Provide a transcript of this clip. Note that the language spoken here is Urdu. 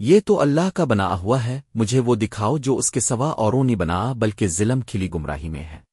یہ تو اللہ کا بنا ہوا ہے، مجھے وہ دکھاؤ جو اس کے سوا اوروں نہیں بنا، بلکہ ظلم کھلی گمراہی میں ہے۔